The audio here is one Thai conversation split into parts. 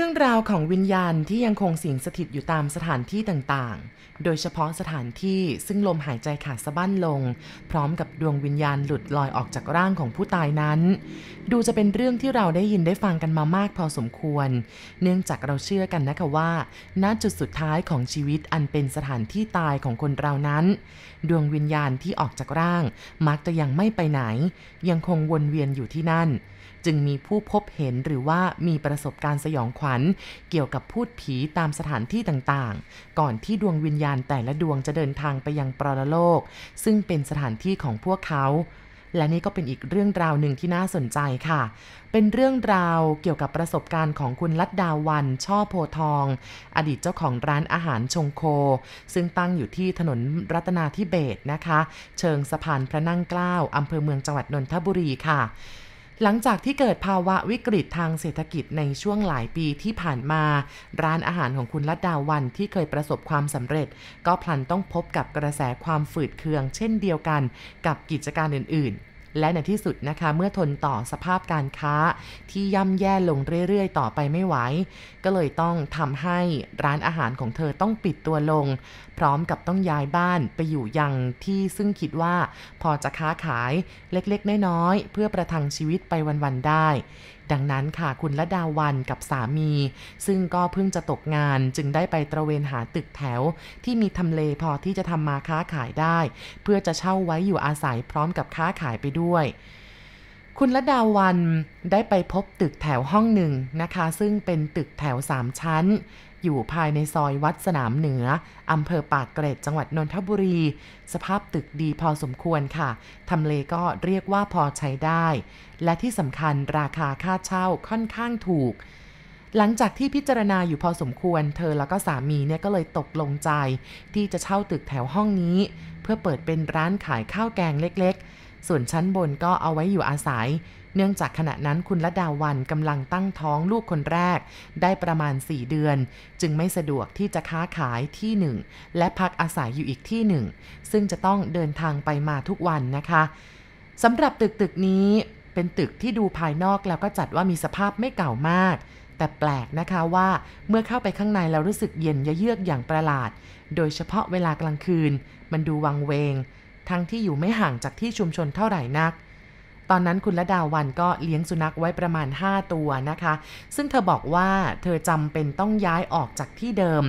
รื่องราวของวิญญาณที่ยังคงสิงสถิตอยู่ตามสถานที่ต่างๆ โดยเฉพาะสถานที่ซึ่งลมหายใจขาดสะบั้นลง พร้อมกับดวงวิญญาณหลุดลอยออกจากร่างของผู้ตายนั้น ดูจะเป็นเรื่องที่เราได้ยินได้ฟังกันมามากพอสมควร เนื่องจากเราเชื่อกันนะคะว่า ณ จุดสุดท้ายของชีวิตอันเป็นสถานที่ตายของคนเรานั้น ดวงวิญญาณที่ออกจากร่าง มักจะยังไม่ไปไหน ยังคงวนเวียนอยู่ที่นั่น จึงมีผู้พบเห็นหรือว่ามีประสบการณ์สยองขวัญ เกี่ยวกับพูดผีตามสถานที่ต่างๆ ก่อนที่ดวงวิญญาณแต่ละดวงจะเดินทางไปยังปรโลก ซึ่งเป็นสถานที่ของพวกเขาและนี่ก็เป็นอีกเรื่องราวหนึ่งที่น่าสนใจค่ะ เป็นเรื่องราวเกี่ยวกับประสบการณ์ของคุณลัดดาวัน ช่อโพทอง อดีตเจ้าของร้านอาหารชงโค ซึ่งตั้งอยู่ที่ถนนรัตนาธิเบศนะคะ เชิงสะพานพระนั่งเกล้าอำเภอเมืองจังหวัดนนทบุรีค่ะ หลังจากที่เกิดภาวะวิกฤตทางเศรษฐกิจในช่วงหลายปีที่ผ่านมา ร้านอาหารของคุณลัดดาวันที่เคยประสบความสำเร็จ ก็พลันต้องพบกับกระแสความฝืดเคือง เช่นเดียวกัน กับกิจการอื่นๆ และในที่สุดนะคะเมื่อทนต่อสภาพการค้าที่ย่ำแย่ลงเรื่อยๆ ต่อไปไม่ไหว ก็เลยต้องทำให้ร้านอาหารของเธอต้องปิดตัวลง พร้อมกับต้องย้ายบ้านไปอยู่ยังที่ซึ่งคิดว่าพอจะค้าขายเล็กๆ น้อยๆ เพื่อประทังชีวิตไปวันๆ ได้ ดังนั้นค่ะคุณละดาวันกับสามี ซึ่งก็เพิ่งจะตกงานจึงได้ไปตระเวนหาตึกแถว ที่มีทำเลพอที่จะทำมาค้าขายได้ เพื่อจะเช่าไว้อยู่อาศัยพร้อมกับค้าขายไปด้วยคุณละดาวันได้ไปพบตึกแถวห้องหนึ่งนะคะ ซึ่งเป็นตึกแถว 3 ชั้น อยู่ภายในซอยวัดสนามเหนืออำเภอปากเกร็ดจังหวัดนนทบุรี สภาพตึกดีพอสมควรค่ะทำเลก็เรียกว่าพอใช้ได้ และที่สำคัญราคาค่าเช่าค่อนข้างถูก หลังจากที่พิจารณาอยู่พอสมควร เธอแล้วก็สามีเนี่ยก็เลยตกลงใจ ที่จะเช่าตึกแถวห้องนี้ เพื่อเปิดเป็นร้านขายข้าวแกงเล็ก ๆ ส่วนชั้นบนก็เอาไว้อยู่อาศัย เนื่องจากขณะนั้นคุณละดาวันกำลังตั้งท้องลูกคนแรก ได้ประมาณ 4 เดือน จึงไม่สะดวกที่จะค้าขายที่หนึ่งและพักอาศัยอยู่อีกที่หนึ่งซึ่งจะต้องเดินทางไปมาทุกวันนะคะสำหรับตึกตึกนี้เป็นตึกที่ดูภายนอกแล้วก็จัดว่ามีสภาพไม่เก่ามาก แต่แปลกนะคะว่าเมื่อเข้าไปข้างในแล้วรู้สึกเย็นเยือกอย่างประหลาด โดยเฉพาะเวลากลางคืน มันดูวังเวง ทั้งที่อยู่ไม่ห่างจากที่ชุมชนเท่าไหร่นัก ตอนนั้นคุณละดาวันก็เลี้ยงสุนัขไว้ประมาณ 5 ตัวนะคะ ซึ่งเธอบอกว่าเธอจำเป็นต้องย้ายออกจากที่เดิม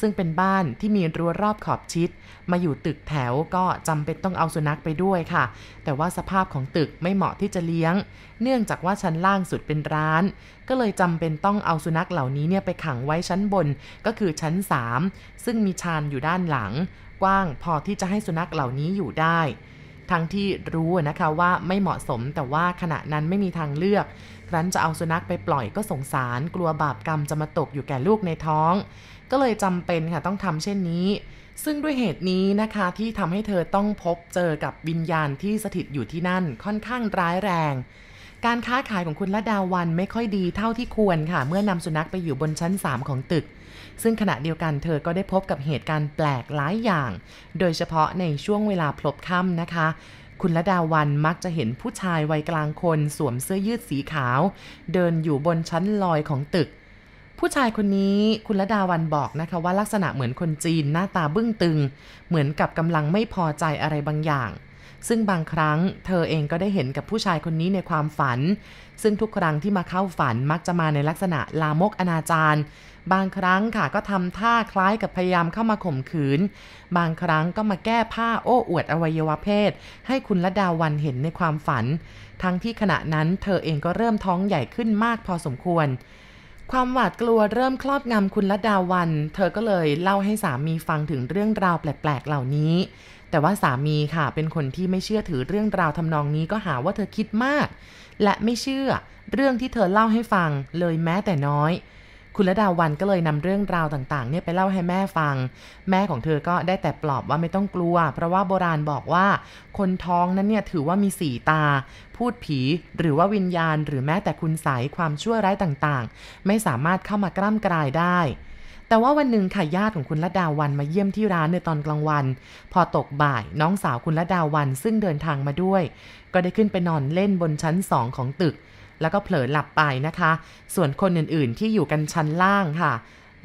ซึ่งเป็นบ้านที่มีรั้วรอบขอบชิด มาอยู่ตึกแถวก็จำเป็นต้องเอาสุนัขไปด้วยค่ะ แต่ว่าสภาพของตึกไม่เหมาะที่จะเลี้ยง เนื่องจากว่าชั้นล่างสุดเป็นร้าน ก็เลยจำเป็นต้องเอาสุนัขเหล่านี้เนี่ยไปขังไว้ชั้นบนก็คือชั้น 3 ซึ่งมีชานอยู่ด้านหลัง กว้างพอที่จะให้สุนัขเหล่านี้อยู่ได้ ทั้งที่รู้นะคะว่าไม่เหมาะสมแต่ว่าขณะนั้นไม่มีทางเลือกครั้นจะเอาสุนัขไปปล่อยก็สงสาร กลัวบาปกรรมจะมาตกอยู่แก่ลูกในท้อง ก็เลยจำเป็นค่ะต้องทำเช่นนี้ ซึ่งด้วยเหตุนี้นะคะที่ทำให้เธอต้องพบเจอกับวิญญาณที่สถิตอยู่ที่นั่นค่อนข้างร้ายแรง การค้าขายของคุณละดาวันไม่ค่อยดีเท่าที่ควรค่ะ เมื่อนำสุนัขไปอยู่บนชั้น 3 ของตึก ซึ่งขณะเดียวกันเธอก็ได้พบกับเหตุการณ์แปลกหลายอย่าง โดยเฉพาะในช่วงเวลาพลบค่ำนะคะ คุณละดาวันมักจะเห็นผู้ชายวัยกลางคนสวมเสื้อยืดสีขาว เดินอยู่บนชั้นลอยของตึก ผู้ชายคนนี้คุณละดาวันบอกนะคะว่าลักษณะเหมือนคนจีนหน้าตาบึ้งตึง เหมือนกับกำลังไม่พอใจอะไรบางอย่าง ซึ่งบางครั้งเธอเองก็ได้เห็นกับผู้ชายคนนี้ในความฝัน ซึ่งทุกครั้งที่มาเข้าฝันมักจะมาในลักษณะลามกอนาจารบางครั้งค่ะก็ทำท่าคล้ายกับพยายามเข้ามาข่มขืน บางครั้งก็มาแก้ผ้าโอ้อวดอวัยวะเพศ ให้คุณละดาวันเห็นในความฝัน ทั้งที่ขณะนั้นเธอเองก็เริ่มท้องใหญ่ขึ้นมากพอสมควร ความหวาดกลัวเริ่มครอบงำคุณละดาวัน เธอก็เลยเล่าให้สามีฟังถึงเรื่องราวแปลกๆเหล่านี้ แต่ว่าสามีค่ะ เป็นคนที่ไม่เชื่อถือเรื่องราวทำนองนี้ก็หาว่าเธอคิดมาก และไม่เชื่อเรื่องที่เธอเล่าให้ฟังเลยแม้แต่น้อย คุณละดาวันก็เลยนำเรื่องราวต่างๆเนี่ยไปเล่าให้แม่ฟัง แม่ของเธอก็ได้แต่ปลอบว่าไม่ต้องกลัว เพราะว่าโบราณบอกว่า คนท้องนั้นเนี่ยถือว่ามีสีตา พูดผีหรือว่าวิญญาณ หรือแม้แต่คุณใสยความชั่วร้ายต่างๆ ไม่สามารถเข้ามากล้ำกลายได้ แต่ว่าวันหนึ่งค่ะญาติของคุณละดาวันมาเยี่ยมที่ร้านในตอนกลางวัน พอตกบ่ายน้องสาวคุณละดาวันซึ่งเดินทางมาด้วย ก็ได้ขึ้นไปนอนเล่นบนชั้นสองของตึก แล้วก็เผลอหลับไปนะคะ ส่วนคนอื่นๆ ที่อยู่กันชั้นล่างค่ะ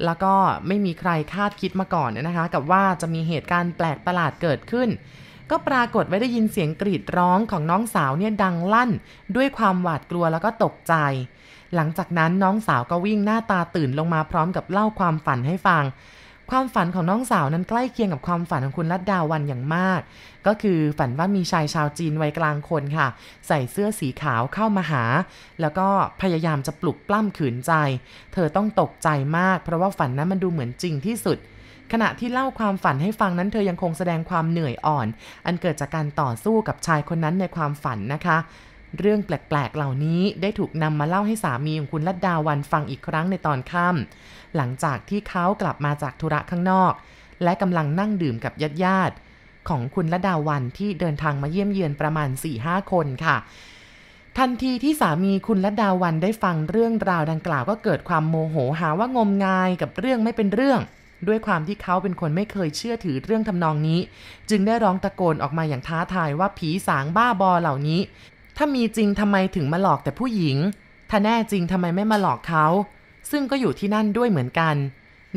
แล้วก็ไม่มีใครคาดคิดมาก่อนนะคะ กับว่าจะมีเหตุการณ์แปลกประหลาดเกิดขึ้นก็ปรากฏไว้ได้ยินเสียงกรีดร้องของน้องสาวเนี่ยดังลั่น ด้วยความหวาดกลัวแล้วก็ตกใจ หลังจากนั้นน้องสาวก็วิ่งหน้าตาตื่นลงมาพร้อมกับเล่าความฝันให้ฟัง ความฝันของน้องสาวนั้นใกล้เคียงกับความฝันของคุณลัดดาวันอย่างมาก ก็คือฝันว่ามีชายชาวจีนวัยกลางคนค่ะ ใส่เสื้อสีขาวเข้ามาหา แล้วก็พยายามจะปลุกปล้ำขืนใจ เธอต้องตกใจมาก เพราะว่าฝันนั้นมันดูเหมือนจริงที่สุดขณะที่เล่าความฝันให้ฟังนั้นเธอยังคงแสดงความเหนื่อยอ่อน อันเกิดจากการต่อสู้กับชายคนนั้นในความฝันนะคะ เรื่องแปลกๆ เหล่านี้ได้ถูกนำมาเล่าให้สามีของคุณลัดดาวันฟังอีกครั้งในตอนค่ำหลังจากที่เขากลับมาจากธุระข้างนอก และกำลังนั่งดื่มกับญาติๆของคุณลัดดาวันที่เดินทางมาเยี่ยมเยือนประมาณ 4-5 คนค่ะ ทันทีที่สามีคุณลัดดาวันได้ฟังเรื่องราวดังกล่าวก็เกิดความโมโหหาว่างมงายกับเรื่องไม่เป็นเรื่องด้วยความที่เขาเป็นคนไม่เคยเชื่อถือเรื่องทำนองนี้ จึงได้ร้องตะโกนออกมาอย่างท้าทายว่าผีสางบ้าบอเหล่านี้ ถ้ามีจริงทำไมถึงมาหลอกแต่ผู้หญิง ถ้าแน่จริงทำไมไม่มาหลอกเขา ซึ่งก็อยู่ที่นั่นด้วยเหมือนกัน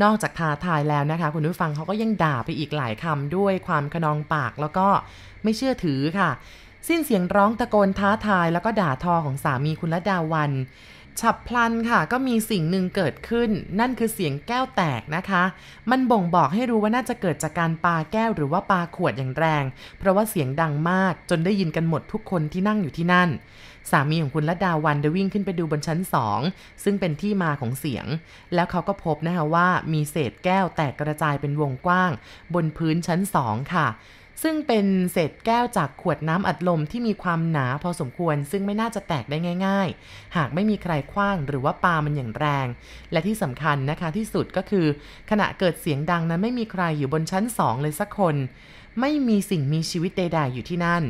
นอกจากท้าทายแล้วนะคะ คุณผู้ฟังเขาก็ยังด่าไปอีกหลายคำด้วยความขนองปากแล้วก็ไม่เชื่อถือค่ะ สิ้นเสียงร้องตะโกนท้าทายแล้วก็ด่าทอของสามีคุณละดาวัน ฉับพลันค่ะ ก็มีสิ่งหนึ่งเกิดขึ้น นั่นคือเสียงแก้วแตกนะคะ มันบ่งบอกให้รู้ว่าน่าจะเกิดจากการปาแก้วหรือว่าปาขวดอย่างแรง เพราะว่าเสียงดังมากจนได้ยินกันหมดทุกคนที่นั่งอยู่ที่นั่น สามีของคุณละดาวันได้วิ่งขึ้นไปดูบนชั้นสองซึ่งเป็นที่มาของเสียง แล้วเขาก็พบนะคะว่ามีเศษแก้วแตกกระจายเป็นวงกว้าง บนพื้นชั้นสองค่ะ ซึ่งเป็นเศษแก้วจากขวดน้ำอัดลมที่มีความหนาพอสมควร ซึ่งไม่น่าจะแตกได้ง่าย ๆ หากไม่มีใครคว้างหรือว่าปามันอย่างแรง และที่สำคัญนะคะที่สุดก็คือ ขณะเกิดเสียงดังนั้นไม่มีใครอยู่บนชั้นสองเลยสักคน ไม่มีสิ่งมีชีวิตใด ๆ อยู่ที่นั่น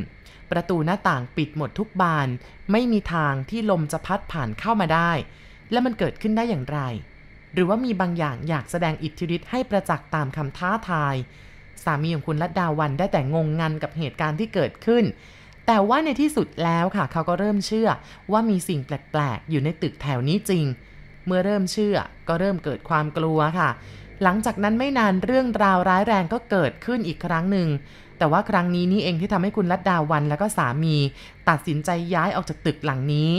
ประตูหน้าต่างปิดหมดทุกบาน ไม่มีทางที่ลมจะพัดผ่านเข้ามาได้ และมันเกิดขึ้นได้อย่างไร หรือว่ามีบางอย่างอยากแสดงอิทธิฤทธิ์ให้ประจักษ์ตามคำท้าทาย สามีของคุณลัดดาวันได้แต่งงงันกับเหตุการณ์ที่เกิดขึ้น แต่ว่าในที่สุดแล้วค่ะ เขาก็เริ่มเชื่อว่ามีสิ่งแปลกๆ อยู่ในตึกแถวนี้จริง เมื่อเริ่มเชื่อก็เริ่มเกิดความกลัวค่ะ หลังจากนั้นไม่นานเรื่องราวร้ายแรงก็เกิดขึ้นอีกครั้งหนึ่งแต่ว่าครั้งนี้นี่เองที่ทำให้คุณลัดดาวันและก็สามี ตัดสินใจย้ายออกจากตึกหลังนี้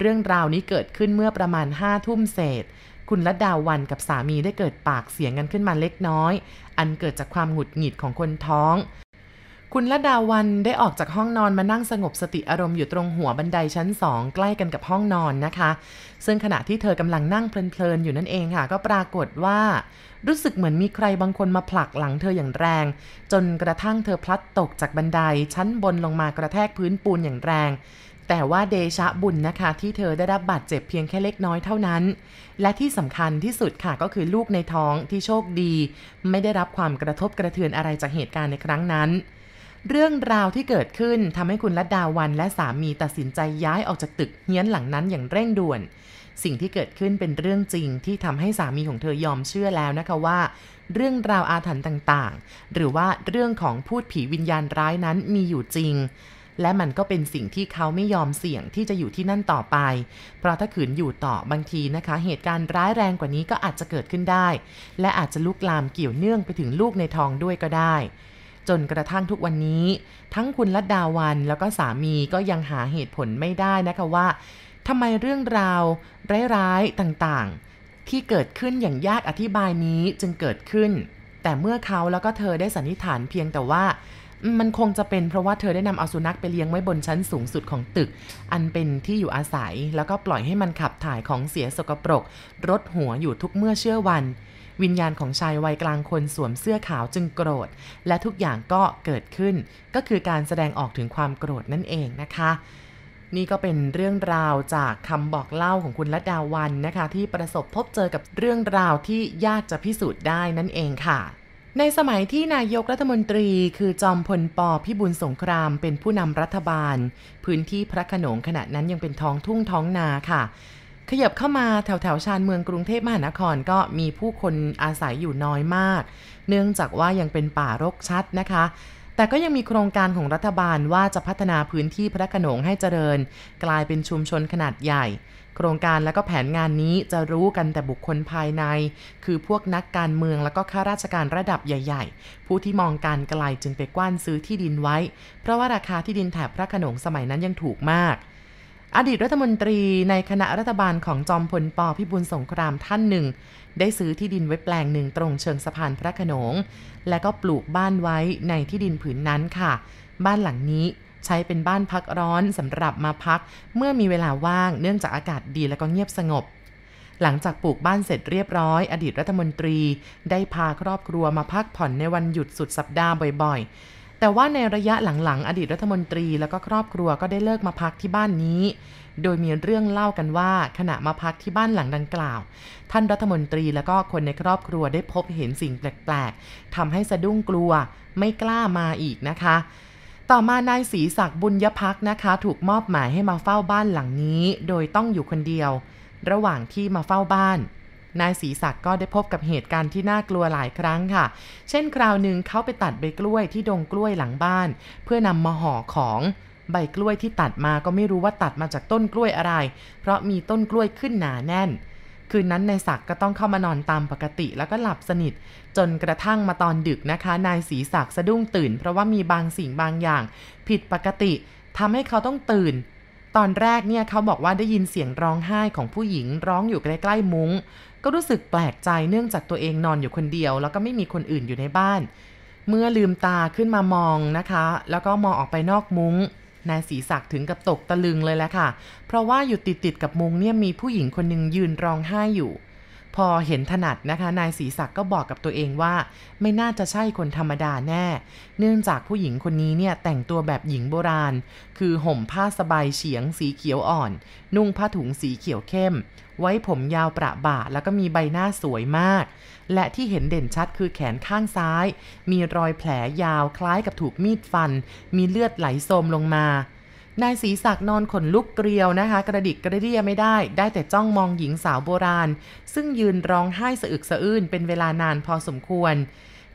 เรื่องราวนี้เกิดขึ้นเมื่อประมาณห้าทุ่มเศษ คุณละดาวันกับสามีได้เกิดปากเสียงกันขึ้นมาเล็กน้อย อันเกิดจากความหงุดหงิดของคนท้อง คุณละดาวันได้ออกจากห้องนอนมานั่งสงบสติอารมณ์อยู่ตรงหัวบันไดชั้นสองใกล้กันกับห้องนอนนะคะ ซึ่งขณะที่เธอกำลังนั่งเพลินๆอยู่นั่นเองค่ะ ก็ปรากฏว่า รู้สึกเหมือนมีใครบางคนมาผลักหลังเธออย่างแรง จนกระทั่งเธอพลัดตกจากบันไดชั้นบนลงมากระแทกพื้นปูนอย่างแรง แต่ว่าเดชะบุญนะคะ ที่เธอได้รับบาดเจ็บเพียงแค่เล็กน้อยเท่านั้น และที่สำคัญที่สุดค่ะก็คือลูกในท้องที่โชคดี ไม่ได้รับความกระทบกระเทือนอะไรจากเหตุการณ์ในครั้งนั้น เรื่องราวที่เกิดขึ้นทำให้คุณลัดดาวันและสามีตัดสินใจย้ายออกจากตึกเฮี้ยนหลังนั้นอย่างเร่งด่วน สิ่งที่เกิดขึ้นเป็นเรื่องจริงที่ทำให้สามีของเธอยอมเชื่อแล้วนะคะว่า เรื่องราวอาถรรพ์ต่างๆ หรือว่าเรื่องของพูดผีวิญญาณร้ายนั้นมีอยู่จริง และมันก็เป็นสิ่งที่เขาไม่ยอมเสี่ยงที่จะอยู่ที่นั่นต่อไป เพราะถ้าขืนอยู่ต่อบางทีนะคะ เหตุการณ์ร้ายแรงกว่านี้ก็อาจจะเกิดขึ้นได้ และอาจจะลุกลามเกี่ยวเนื่องไปถึงลูกในท้องด้วยก็ได้ จนกระทั่งทุกวันนี้ ทั้งคุณลัดดาวันแล้วก็สามีก็ยังหาเหตุผลไม่ได้นะคะว่าทำไมเรื่องราว ร้ายๆต่างๆ ที่เกิดขึ้นอย่างยากอธิบายนี้จึงเกิดขึ้น แต่เมื่อเขาแล้วก็เธอได้สันนิษฐานเพียงแต่ว่า มันคงจะเป็นเพราะว่าเธอได้นำเอาสุนัขไปเลี้ยงไว้บนชั้นสูงสุดของตึก อันเป็นที่อยู่อาศัย แล้วก็ปล่อยให้มันขับถ่ายของเสียสกปรกรถหัวอยู่ทุกเมื่อเชื่อวัน วิญญาณของชายวัยกลางคนสวมเสื้อขาวจึงโกรธ และทุกอย่างก็เกิดขึ้น ก็คือการแสดงออกถึงความโกรธนั่นเองนะคะ นี่ก็เป็นเรื่องราวจากคำบอกเล่าของคุณละดาวันนะคะ ที่ประสบพบเจอกับเรื่องราวที่ยากจะพิสูจน์ได้นั่นเองค่ะ ในสมัยที่นายกรัฐมนตรีคือจอมพลปพิบูลสงครามเป็นผู้นำรัฐบาล พื้นที่พระโขนงขณะนั้นยังเป็นท้องทุ่งท้องนาค่ะ ขยับเข้ามาแถวแถวชานเมืองกรุงเทพมหานครก็มีผู้คนอาศัยอยู่น้อยมาก เนื่องจากว่ายังเป็นป่ารกชัดนะคะ แต่ก็ยังมีโครงการของรัฐบาลว่าจะพัฒนาพื้นที่พระโขนงให้เจริญ กลายเป็นชุมชนขนาดใหญ่ โครงการและก็แผนงานนี้จะรู้กันแต่บุคคลภายใน คือพวกนักการเมืองและก็ข้าราชการระดับใหญ่ ๆ ผู้ที่มองการไกลจึงไปกว้านซื้อที่ดินไว้ เพราะว่าราคาที่ดินแถบพระโขนงสมัยนั้นยังถูกมากอดีตรัฐมนตรีในคณะรัฐบาลของจอมพลปพิบูลสงครามท่านหนึ่ง ได้ซื้อที่ดินไว้แปลงหนึ่งตรงเชิงสะพานพระขนง และก็ปลูกบ้านไว้ในที่ดินผืนนั้นค่ะ บ้านหลังนี้ใช้เป็นบ้านพักร้อนสำหรับมาพัก เมื่อมีเวลาว่างเนื่องจากอากาศดีและก็เงียบสงบ หลังจากปลูกบ้านเสร็จเรียบร้อย อดีตรัฐมนตรี ได้พาครอบครัวมาพักผ่อนในวันหยุดสุดสัปดาห์บ่อยๆ แต่ว่าในระยะหลังๆ อดีตรัฐมนตรีแล้วก็ครอบครัวก็ได้เลิกมาพักที่บ้านนี้ โดยมีเรื่องเล่ากันว่าขณะมาพักที่บ้านหลังดังกล่าว ท่านรัฐมนตรีแล้วก็คนในครอบครัวได้พบเห็นสิ่งแปลกๆทำให้สะดุ้งกลัว ไม่กล้ามาอีกนะคะ ต่อมานายศรีศักดิ์บุญยพักนะคะ ถูกมอบหมายให้มาเฝ้าบ้านหลังนี้ โดยต้องอยู่คนเดียว ระหว่างที่มาเฝ้าบ้าน นายศรีศักดิ์ก็ได้พบกับเหตุการณ์ที่น่ากลัวหลายครั้งค่ะ เช่นคราวหนึ่งเขาไปตัดใบกล้วยที่ดงกล้วยหลังบ้าน เพื่อนำมาห่อของใบกล้วยที่ตัดมาก็ไม่รู้ว่าตัดมาจากต้นกล้วยอะไร เพราะมีต้นกล้วยขึ้นหนาแน่น คืนนั้นนายศักดิ์ก็ต้องเข้ามานอนตามปกติแล้วก็หลับสนิท จนกระทั่งมาตอนดึกนะคะ นายศรีศักดิ์สะดุ้งตื่น เพราะว่ามีบางสิ่งบางอย่าง ผิดปกติทำให้เขาต้องตื่น ตอนแรกเนี่ยเขาบอกว่าได้ยินเสียงร้องไห้ของผู้หญิงร้องอยู่ใกล้ๆมุง้ง ก็รู้สึกแปลกใจเนื่องจากตัวเองนอนอยู่คนเดียว แล้วก็ไม่มีคนอื่นอยู่ในบ้าน เมื่อลืมตาขึ้นมามองนะคะ แล้วก็มองออกไปนอกมุง้งนายศรีศักดิ์ถึงกับตกตะลึงเลยแหละค่ะ เพราะว่าอยู่ติดติดๆกับมุงเนี่ยมีผู้หญิงคนหนึ่งยืนร้องไห้อยู่ พอเห็นถนัดนะคะ นายศรีศักดิ์ก็บอกกับตัวเองว่า ไม่น่าจะใช่คนธรรมดาแน่ เนื่องจากผู้หญิงคนนี้เนี่ยแต่งตัวแบบหญิงโบราณ คือห่มผ้าสบายเฉียงสีเขียวอ่อน นุ่งผ้าถุงสีเขียวเข้ม ไว้ผมยาวประบ่าแล้วก็มีใบหน้าสวยมาก และที่เห็นเด่นชัดคือแขนข้างซ้าย มีรอยแผลยาวคล้ายกับถูกมีดฟัน มีเลือดไหลโซมลงมานายศรีศักดิ์นอนขนลุกเกลียวนะคะ กระดิกกระเดียไม่ได้ ได้แต่จ้องมองหญิงสาวโบราณ ซึ่งยืนร้องไห้สะอึกสะอื้นเป็นเวลานานพอสมควร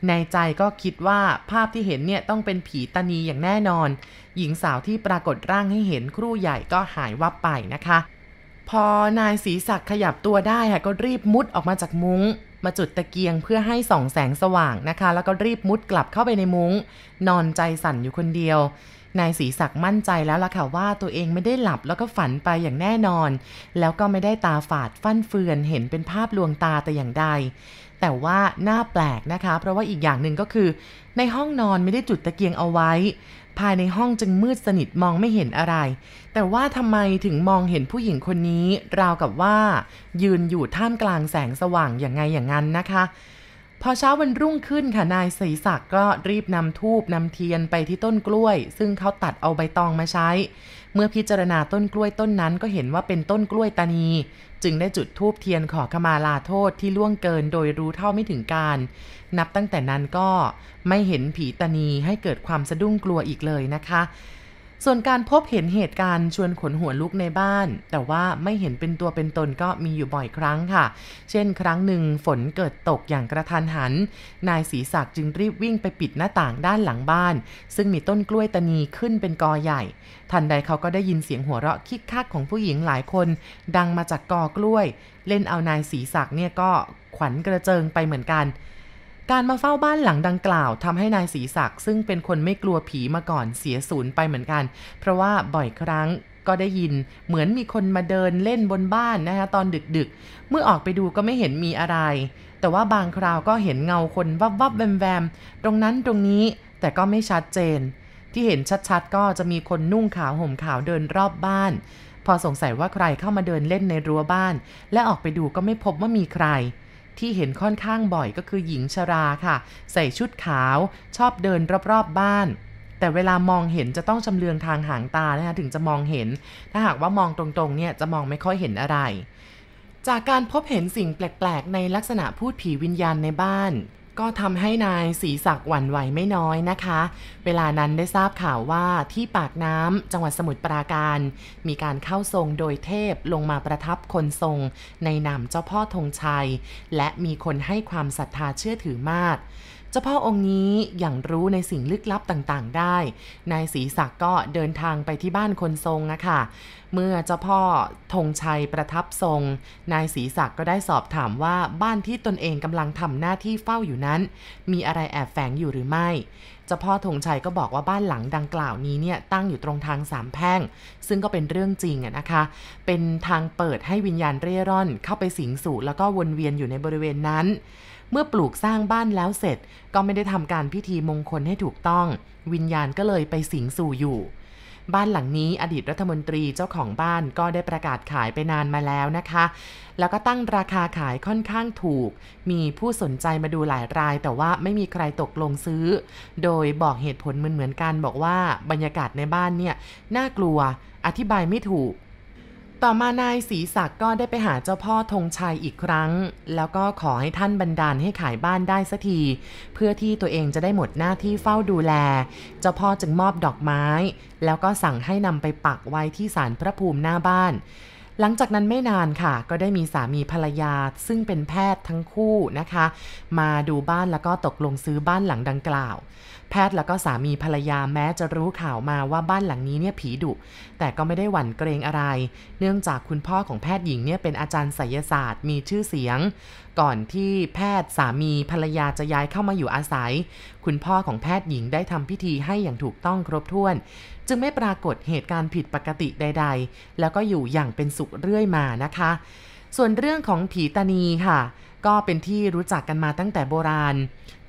ในใจก็คิดว่าภาพที่เห็นเนี่ยต้องเป็นผีตานีอย่างแน่นอน หญิงสาวที่ปรากฏร่างให้เห็นครู่ใหญ่ก็หายวับไปนะคะ พอนายศรีศักดิ์ขยับตัวได้ค่ะก็รีบมุดออกมาจากมุง้ง มาจุดตะเกียงเพื่อให้ส่องแสงสว่างนะคะ แล้วก็รีบมุดกลับเข้าไปในมุง้ง นอนใจสั่นอยู่คนเดียวนายศรีศักดิ์มั่นใจแล้วล่ะค่ะว่าตัวเองไม่ได้หลับแล้วก็ฝันไปอย่างแน่นอน แล้วก็ไม่ได้ตาฝาดฟั่นเฟือนเห็นเป็นภาพลวงตาแต่อย่างใด แต่ว่าน่าแปลกนะคะ เพราะว่าอีกอย่างหนึ่งก็คือ ในห้องนอนไม่ได้จุดตะเกียงเอาไว้ ภายในห้องจึงมืดสนิทมองไม่เห็นอะไร แต่ว่าทำไมถึงมองเห็นผู้หญิงคนนี้ ราวกับว่า ยืนอยู่ท่ามกลางแสงสว่างอย่างไงอย่างนั้นนะคะ พอเช้าวันรุ่งขึ้นค่ะนายศรีศักดิ์ก็รีบนำทูบนำเทียนไปที่ต้นกล้วย ซึ่งเขาตัดเอาใบตองมาใช้ เมื่อพิจารณาต้นกล้วยต้นนั้นก็เห็นว่าเป็นต้นกล้วยตานี จึงได้จุดทูบเทียนขอขมาลาโทษที่ล่วงเกินโดยรู้เท่าไม่ถึงการ นับตั้งแต่นั้นก็ไม่เห็นผีตานีให้เกิดความสะดุ้งกลัวอีกเลยนะคะ ส่วนการพบเห็นเหตุการณ์ชวนขนหัวลุกในบ้าน แต่ว่าไม่เห็นเป็นตัวเป็นตนก็มีอยู่บ่อยครั้งค่ะ เช่น ครั้งหนึ่งฝนเกิดตกอย่างกระทันหัน นายศรีศักดิ์จึงรีบวิ่งไปปิดหน้าต่างด้านหลังบ้าน ซึ่งมีต้นกล้วยตานีขึ้นเป็นกอใหญ่ ทันใดเขาก็ได้ยินเสียงหัวเราะคิกคักของผู้หญิงหลายคน ดังมาจากกอกล้วย เล่นเอานายศรีศักดิ์เนี่ยก็ขวัญกระเจิงไปเหมือนกัน การมาเฝ้าบ้านหลังดังกล่าวทำให้นายศรีศักดิ์ซึ่งเป็นคนไม่กลัวผีมาก่อนเสียศูนย์ไปเหมือนกัน เพราะว่าบ่อยครั้งก็ได้ยินเหมือนมีคนมาเดินเล่นบนบ้านนะคะตอนดึกๆ เมื่อออกไปดูก็ไม่เห็นมีอะไร แต่ว่าบางคราวก็เห็นเงาคนวับวับแวมแวมตรงนั้นตรงนี้แต่ก็ไม่ชัดเจน ที่เห็นชัดๆ ก็จะมีคนนุ่งขาวห่มขาวเดินรอบบ้าน พอสงสัยว่าใครเข้ามาเดินเล่นในรั้วบ้าน และออกไปดูก็ไม่พบว่ามีใคร ที่เห็นค่อนข้างบ่อยก็คือหญิงชราค่ะ ใส่ชุดขาว ชอบเดินรอบๆบบ้าน แต่เวลามองเห็นจะต้องชำเลืองทางหางตานะคะถึงจะมองเห็น ถ้าหากว่ามองตรงๆเนี่ยจะมองไม่ค่อยเห็นอะไร จากการพบเห็นสิ่งแปลกๆ ในลักษณะพูดผีวิญญาณในบ้าน ก็ทำให้นายศรีศักดิ์หวั่นไหวไม่น้อยนะคะ เวลานั้นได้ทราบข่าวว่าที่ปากน้ำจังหวัดสมุทรปราการ มีการเข้าทรงโดยเทพลงมาประทับคนทรง ในนามเจ้าพ่อธงชัย และมีคนให้ความศรัทธาเชื่อถือมาก เจ้าพ่อองค์นี้อย่างรู้ในสิ่งลึกลับต่างๆ ได้ นายศรีศักดิ์ก็เดินทางไปที่บ้านคนทรงนะคะ เมื่อเจ้าพ่อธงชัยประทับทรง นายศรีศักดิ์ก็ได้สอบถามว่าบ้านที่ตนเองกำลังทำหน้าที่เฝ้าอยู่นั้น มีอะไรแอบแฝงอยู่หรือไม่เจ้าพ่อธงชัยก็บอกว่าบ้านหลังดังกล่าวนี้เนี่ยตั้งอยู่ตรงทางสามแพร่ง ซึ่งก็เป็นเรื่องจริงอะนะคะ เป็นทางเปิดให้วิญญาณเร่ร่อนเข้าไปสิงสู่แล้วก็วนเวียนอยู่ในบริเวณนั้น เมื่อปลูกสร้างบ้านแล้วเสร็จ ก็ไม่ได้ทำการพิธีมงคลให้ถูกต้อง วิญญาณก็เลยไปสิงสู่อยู่ บ้านหลังนี้อดีตรัฐมนตรีเจ้าของบ้านก็ได้ประกาศขายไปนานมาแล้วนะคะ แล้วก็ตั้งราคาขายค่อนข้างถูก มีผู้สนใจมาดูหลายราย แต่ว่าไม่มีใครตกลงซื้อ โดยบอกเหตุผลเหมือนๆกันบอกว่าบรรยากาศในบ้านเนี่ยน่ากลัว อธิบายไม่ถูก ต่อมานายศรีศักดิ์ก็ได้ไปหาเจ้าพ่อธงชัยอีกครั้ง แล้วก็ขอให้ท่านบันดาลให้ขายบ้านได้สักที เพื่อที่ตัวเองจะได้หมดหน้าที่เฝ้าดูแล เจ้าพ่อจึงมอบดอกไม้ แล้วก็สั่งให้นำไปปักไว้ที่ศาลพระภูมิหน้าบ้าน หลังจากนั้นไม่นานค่ะ ก็ได้มีสามีภรรยาซึ่งเป็นแพทย์ทั้งคู่นะคะ มาดูบ้านแล้วก็ตกลงซื้อบ้านหลังดังกล่าว แพทย์แล้วก็สามีภรรยาแม้จะรู้ข่าวมาว่าบ้านหลังนี้เนี่ยผีดุ แต่ก็ไม่ได้หวั่นเกรงอะไร เนื่องจากคุณพ่อของแพทย์หญิงเนี่ยเป็นอาจารย์ไสยศาสตร์มีชื่อเสียง ก่อนที่แพทย์สามีภรรยาจะย้ายเข้ามาอยู่อาศัย คุณพ่อของแพทย์หญิงได้ทำพิธีให้อย่างถูกต้องครบถ้วน จึงไม่ปรากฏเหตุการณ์ผิดปกติใด ๆ แล้วก็อยู่อย่างเป็นสุขเรื่อยมานะคะ ส่วนเรื่องของผีตานีค่ะ ก็เป็นที่รู้จักกันมาตั้งแต่โบราณ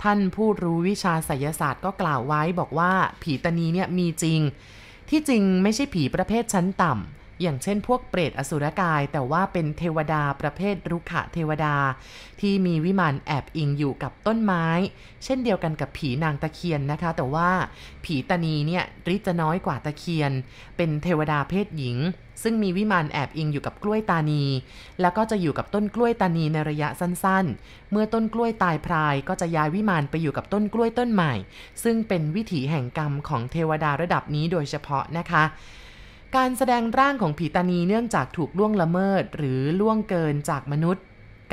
ท่านผู้รู้วิชาไสยศาสตร์ก็กล่าวไว้บอกว่าผีตานีเนี่ยมีจริง ที่จริงไม่ใช่ผีประเภทชั้นต่ำ อย่างเช่นพวกเปรตอสุรกาย แต่ว่าเป็นเทวดาประเภทรุขะเทวดา ที่มีวิมานแอบอิงอยู่กับต้นไม้ เช่นเดียวกันกับผีนางตะเคียนนะคะ แต่ว่าผีตานีเนี่ยริจะน้อยกว่าตะเคียน เป็นเทวดาเพศหญิง ซึ่งมีวิมานแอบอิงอยู่กับกล้วยตานี แล้วก็จะอยู่กับต้นกล้วยตานีในระยะสั้นๆ เมื่อต้นกล้วยตายพราย ก็จะย้ายวิมานไปอยู่กับต้นกล้วยต้นใหม่ ซึ่งเป็นวิถีแห่งกรรมของเทวดาระดับนี้โดยเฉพาะนะคะ การแสดงร่างของผีตานีเนื่องจากถูกล่วงละเมิดหรือล่วงเกินจากมนุษย์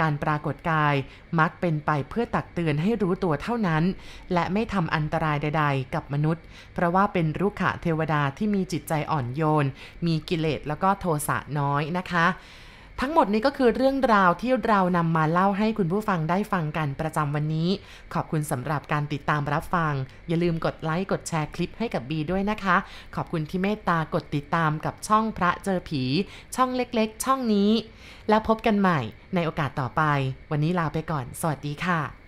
การปรากฏกายมักเป็นไปเพื่อตักเตือนให้รู้ตัวเท่านั้น และไม่ทำอันตรายใด ๆ กับมนุษย์ เพราะว่าเป็นรุขะเทวดาที่มีจิตใจอ่อนโยน มีกิเลสแล้วก็โทสะน้อยนะคะ ทั้งหมดนี้ก็คือเรื่องราวที่เรานำมาเล่าให้คุณผู้ฟังได้ฟังกันประจำวันนี้ ขอบคุณสำหรับการติดตามรับฟัง อย่าลืมกดไลค์กดแชร์คลิปให้กับบีด้วยนะคะ ขอบคุณที่เมตตากดติดตามกับช่องพระเจอผี ช่องเล็กๆ ช่องนี้ แล้วพบกันใหม่ในโอกาสต่อไป วันนี้ลาไปก่อน สวัสดีค่ะ